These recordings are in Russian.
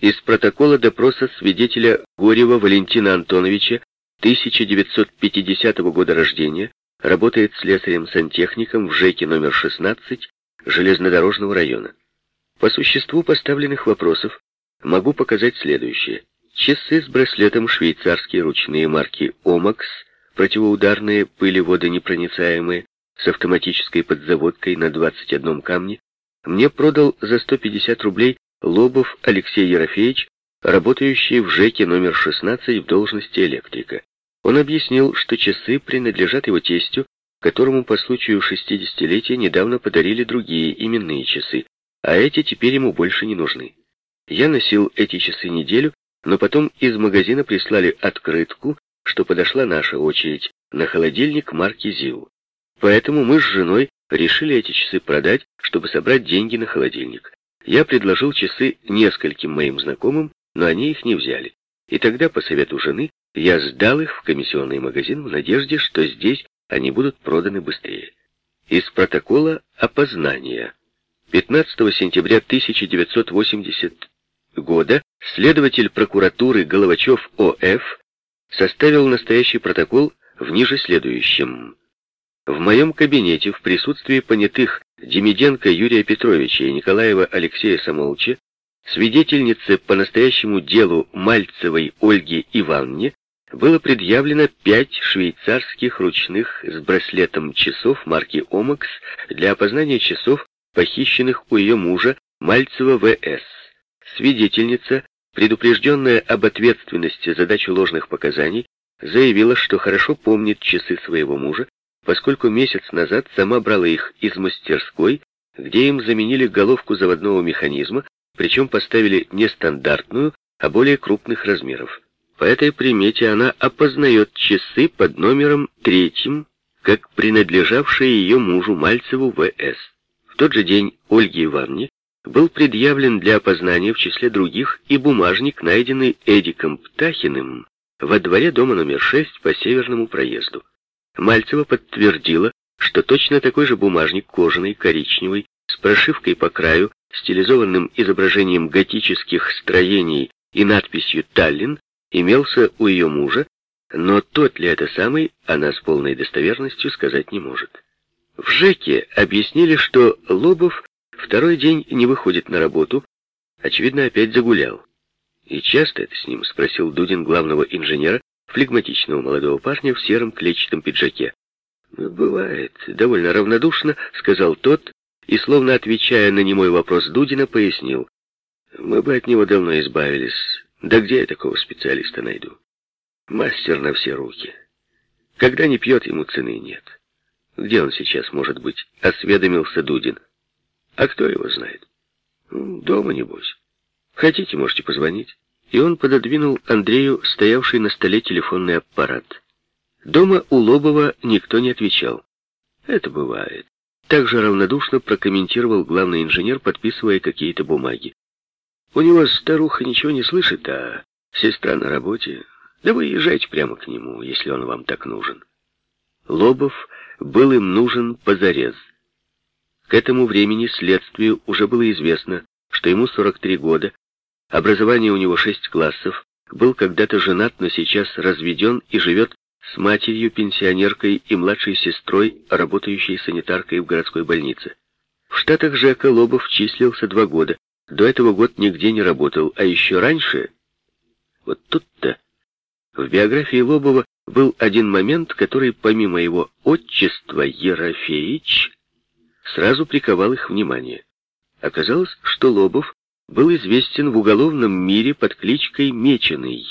Из протокола допроса свидетеля Горева Валентина Антоновича 1950 года рождения, работает слесарем-сантехником в ЖЭКе номер 16 железнодорожного района. По существу поставленных вопросов могу показать следующее. Часы с браслетом швейцарские ручные марки «Омакс», противоударные, пыли-водонепроницаемые, с автоматической подзаводкой на 21 камне, мне продал за 150 рублей Лобов Алексей Ерофеевич, работающий в ЖЭКе номер 16 в должности электрика. Он объяснил, что часы принадлежат его тестю, которому по случаю 60-летия недавно подарили другие именные часы, а эти теперь ему больше не нужны. Я носил эти часы неделю, но потом из магазина прислали открытку, что подошла наша очередь на холодильник марки ЗИЛ. Поэтому мы с женой решили эти часы продать, чтобы собрать деньги на холодильник. Я предложил часы нескольким моим знакомым, но они их не взяли. И тогда, по совету жены, я сдал их в комиссионный магазин в надежде, что здесь они будут проданы быстрее. Из протокола опознания. 15 сентября 1980 года следователь прокуратуры Головачев О.Ф. составил настоящий протокол в ниже следующем. В моем кабинете в присутствии понятых Демиденко Юрия Петровича и Николаева Алексея Самолча, свидетельнице по настоящему делу Мальцевой Ольге Ивановне, было предъявлено пять швейцарских ручных с браслетом часов марки «Омакс» для опознания часов, похищенных у ее мужа Мальцева В.С. Свидетельница, предупрежденная об ответственности за дачу ложных показаний, заявила, что хорошо помнит часы своего мужа, поскольку месяц назад сама брала их из мастерской, где им заменили головку заводного механизма, причем поставили не стандартную, а более крупных размеров. По этой примете она опознает часы под номером третьим, как принадлежавшие ее мужу Мальцеву В.С. В тот же день Ольге Ивановне был предъявлен для опознания в числе других и бумажник, найденный Эдиком Птахиным во дворе дома номер 6 по северному проезду. Мальцева подтвердила, что точно такой же бумажник кожаный, коричневый, с прошивкой по краю, стилизованным изображением готических строений и надписью «Таллин» имелся у ее мужа, но тот ли это самый, она с полной достоверностью сказать не может. В ЖЭКе объяснили, что Лобов Второй день не выходит на работу, очевидно, опять загулял. «И часто это с ним?» — спросил Дудин главного инженера, флегматичного молодого парня в сером клетчатом пиджаке. «Ну, «Бывает. Довольно равнодушно», — сказал тот, и, словно отвечая на немой вопрос Дудина, пояснил. «Мы бы от него давно избавились. Да где я такого специалиста найду? Мастер на все руки. Когда не пьет, ему цены нет. Где он сейчас, может быть?» — осведомился Дудин. А кто его знает? Дома, небось. Хотите, можете позвонить. И он пододвинул Андрею стоявший на столе телефонный аппарат. Дома у Лобова никто не отвечал. Это бывает. Также равнодушно прокомментировал главный инженер, подписывая какие-то бумаги. У него старуха ничего не слышит, а сестра на работе. Да вы езжайте прямо к нему, если он вам так нужен. Лобов был им нужен позарез. К этому времени следствию уже было известно, что ему 43 года, образование у него 6 классов, был когда-то женат, но сейчас разведен и живет с матерью-пенсионеркой и младшей сестрой, работающей санитаркой в городской больнице. В штатах Жека Лобов числился два года. До этого год нигде не работал, а еще раньше... Вот тут-то в биографии Лобова был один момент, который помимо его отчества Ерофеич сразу приковал их внимание. Оказалось, что Лобов был известен в уголовном мире под кличкой Меченый.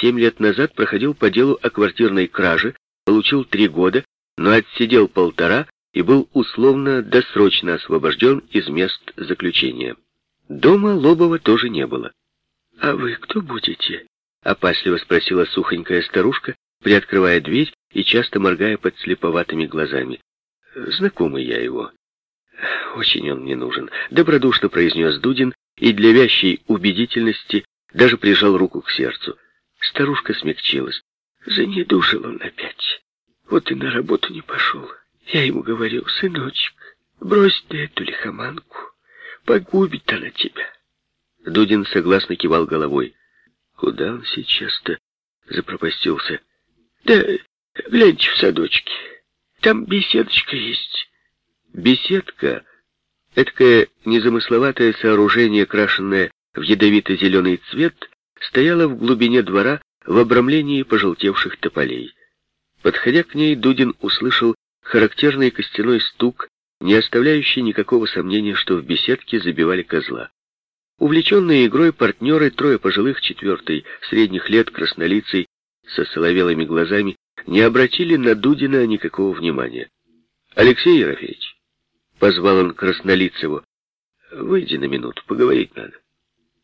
Семь лет назад проходил по делу о квартирной краже, получил три года, но отсидел полтора и был условно досрочно освобожден из мест заключения. Дома Лобова тоже не было. «А вы кто будете?» — опасливо спросила сухонькая старушка, приоткрывая дверь и часто моргая под слеповатыми глазами. «Знакомый я его. «Очень он мне нужен», — добродушно произнес Дудин и для вящей убедительности даже прижал руку к сердцу. Старушка смягчилась. Занедушил он опять. Вот и на работу не пошел. Я ему говорил, сыночек, брось ты эту лихоманку, погубит она тебя. Дудин согласно кивал головой. Куда он сейчас-то запропастился? Да, гляньте в садочке. Там беседочка есть. Беседка — эткое незамысловатое сооружение, крашенное в ядовито-зеленый цвет, стояло в глубине двора в обрамлении пожелтевших тополей. Подходя к ней, Дудин услышал характерный костяной стук, не оставляющий никакого сомнения, что в беседке забивали козла. Увлеченные игрой партнеры, трое пожилых, четвертый, средних лет, краснолицей, со соловелыми глазами, не обратили на Дудина никакого внимания. «Алексей Ерофеевич», — позвал он Краснолицеву, — «выйди на минуту, поговорить надо».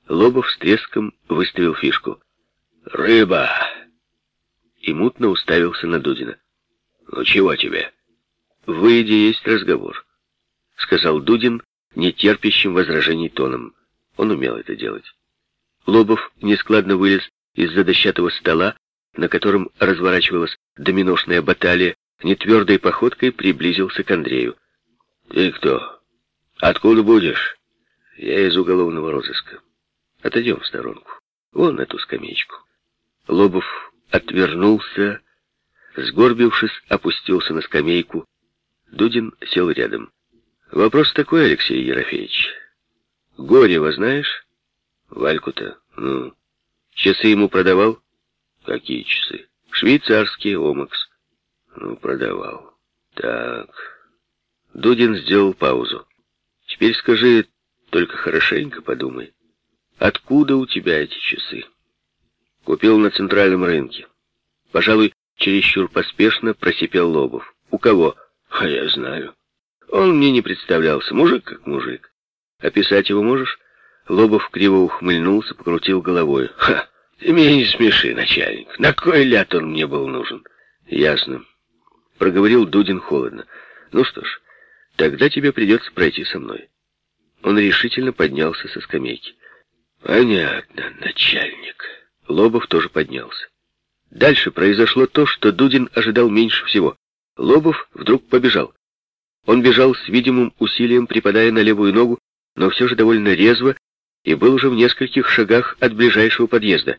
Лобов с треском выставил фишку. «Рыба!» И мутно уставился на Дудина. «Ну чего тебе?» «Выйди, есть разговор», — сказал Дудин, нетерпящим возражений тоном. Он умел это делать. Лобов нескладно вылез из-за дощатого стола, на котором разворачивалась доминошная баталия, нетвердой походкой приблизился к Андрею. «Ты кто? Откуда будешь?» «Я из уголовного розыска. Отойдем в сторонку. Вон эту скамеечку». Лобов отвернулся, сгорбившись, опустился на скамейку. Дудин сел рядом. «Вопрос такой, Алексей Ерофеевич. Горева знаешь? Вальку-то? Ну, часы ему продавал? Какие часы? Швейцарские, Омакс. Ну, продавал. Так. Дудин сделал паузу. Теперь скажи, только хорошенько подумай. Откуда у тебя эти часы? Купил на центральном рынке. Пожалуй, чересчур поспешно просипел Лобов. У кого? А я знаю. Он мне не представлялся. Мужик как мужик. Описать его можешь?» Лобов криво ухмыльнулся, покрутил головой. «Ха! Ты меня не смеши, начальник. На кой ляд он мне был нужен?» «Ясно», — проговорил Дудин холодно. «Ну что ж, тогда тебе придется пройти со мной». Он решительно поднялся со скамейки. «Понятно, начальник». Лобов тоже поднялся. Дальше произошло то, что Дудин ожидал меньше всего. Лобов вдруг побежал. Он бежал с видимым усилием, припадая на левую ногу, но все же довольно резво и был уже в нескольких шагах от ближайшего подъезда.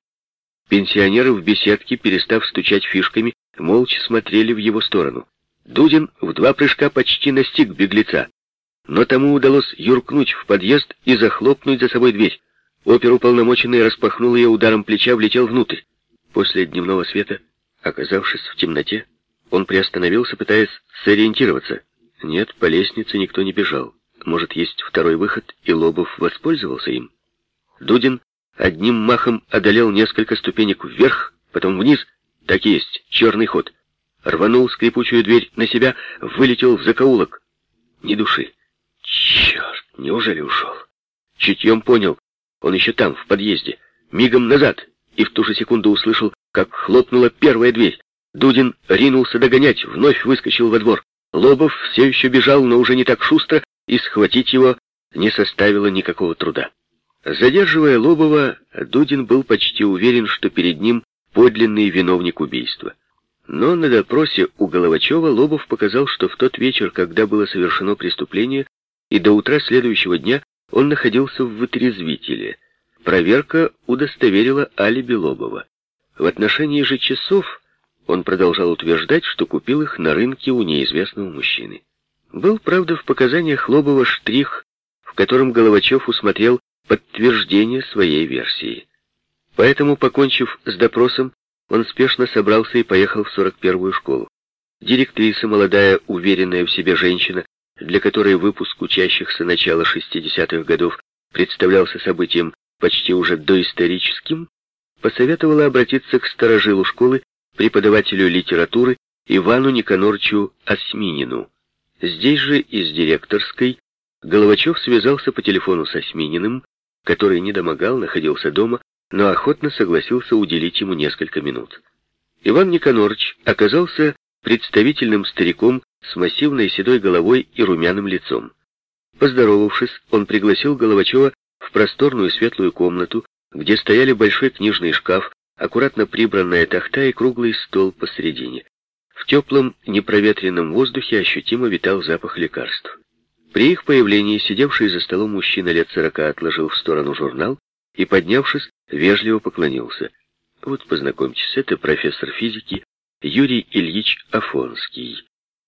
Пенсионеры в беседке, перестав стучать фишками, молча смотрели в его сторону. Дудин в два прыжка почти настиг беглеца, но тому удалось юркнуть в подъезд и захлопнуть за собой дверь. Оперуполномоченный распахнул ее ударом плеча, влетел внутрь. После дневного света, оказавшись в темноте, он приостановился, пытаясь сориентироваться. Нет, по лестнице никто не бежал. Может, есть второй выход, и Лобов воспользовался им? Дудин одним махом одолел несколько ступенек вверх, потом вниз. Так и есть, черный ход. Рванул скрипучую дверь на себя, вылетел в закоулок. Ни души. Черт, неужели ушел? Чутьем понял, он еще там, в подъезде. Мигом назад. И в ту же секунду услышал, как хлопнула первая дверь. Дудин ринулся догонять, вновь выскочил во двор. Лобов все еще бежал, но уже не так шустро, и схватить его не составило никакого труда. Задерживая Лобова, Дудин был почти уверен, что перед ним подлинный виновник убийства. Но на допросе у Головачева Лобов показал, что в тот вечер, когда было совершено преступление, и до утра следующего дня он находился в вытрезвителе. Проверка удостоверила алиби Лобова. В отношении же часов он продолжал утверждать, что купил их на рынке у неизвестного мужчины. Был, правда, в показаниях Лобова штрих, в котором Головачев усмотрел подтверждение своей версии. Поэтому, покончив с допросом, он спешно собрался и поехал в 41-ю школу. Директриса, молодая, уверенная в себе женщина, для которой выпуск учащихся начала 60-х годов представлялся событием почти уже доисторическим, посоветовала обратиться к сторожилу школы, преподавателю литературы Ивану Никанорчу Осминину. Здесь же, из директорской, Головачев связался по телефону с Осмининым, который не домогал, находился дома, но охотно согласился уделить ему несколько минут. Иван Никонорович оказался представительным стариком с массивной седой головой и румяным лицом. Поздоровавшись, он пригласил Головачева в просторную светлую комнату, где стояли большой книжный шкаф, аккуратно прибранная тахта и круглый стол посредине. В теплом, непроветренном воздухе ощутимо витал запах лекарств. При их появлении сидевший за столом мужчина лет сорока отложил в сторону журнал и, поднявшись, вежливо поклонился. Вот, познакомьтесь, это профессор физики Юрий Ильич Афонский.